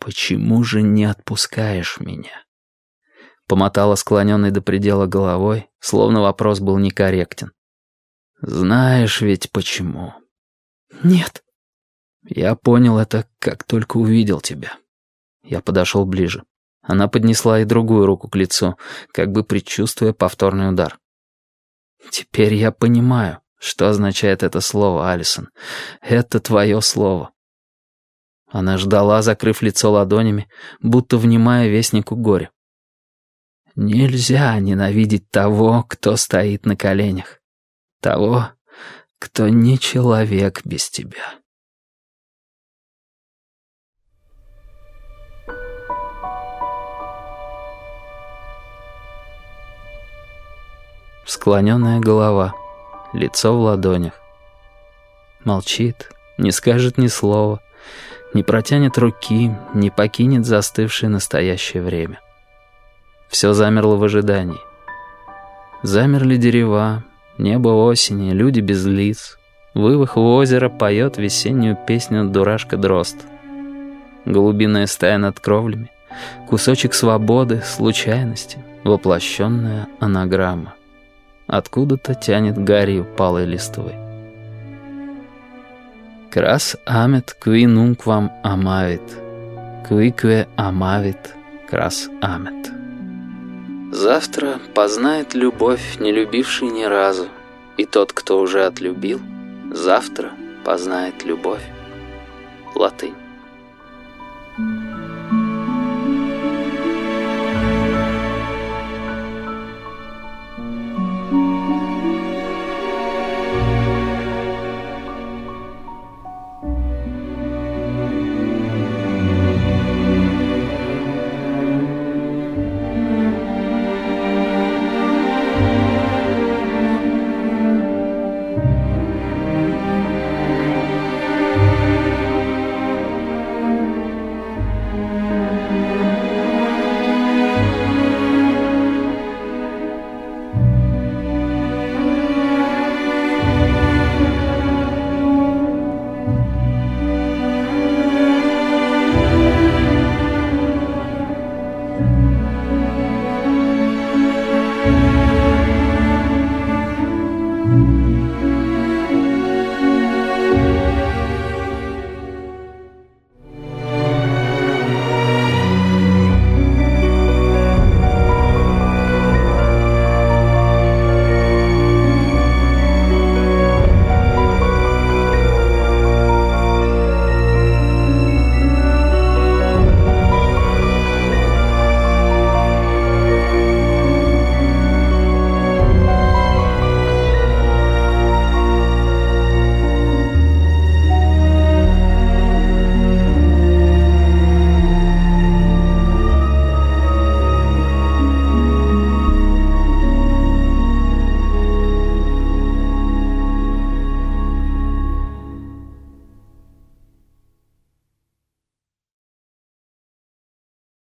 почему же не отпускаешь меня?» Помотала склоненной до предела головой, словно вопрос был некорректен. «Знаешь ведь почему?» «Нет». «Я понял это, как только увидел тебя». Я подошел ближе. Она поднесла и другую руку к лицу, как бы предчувствуя повторный удар. «Теперь я понимаю, что означает это слово, Алисон. Это твое слово». Она ждала, закрыв лицо ладонями, будто внимая вестнику горя. «Нельзя ненавидеть того, кто стоит на коленях. Того, кто не человек без тебя». Склоненная голова, лицо в ладонях. Молчит, не скажет ни слова, не протянет руки, не покинет застывшее настоящее время. Все замерло в ожидании. Замерли дерева, небо осени, люди без лиц. Вывах в озеро поет весеннюю песню «Дурашка дрозд». Голубиная стая над кровлями, кусочек свободы, случайности, воплощенная анаграмма. Откуда-то тянет гарью палой листвы. Крас амет кви нунквам амавит, квикве амавит крас амет. Завтра познает любовь, не любивший ни разу, и тот, кто уже отлюбил, завтра познает любовь. Латынь.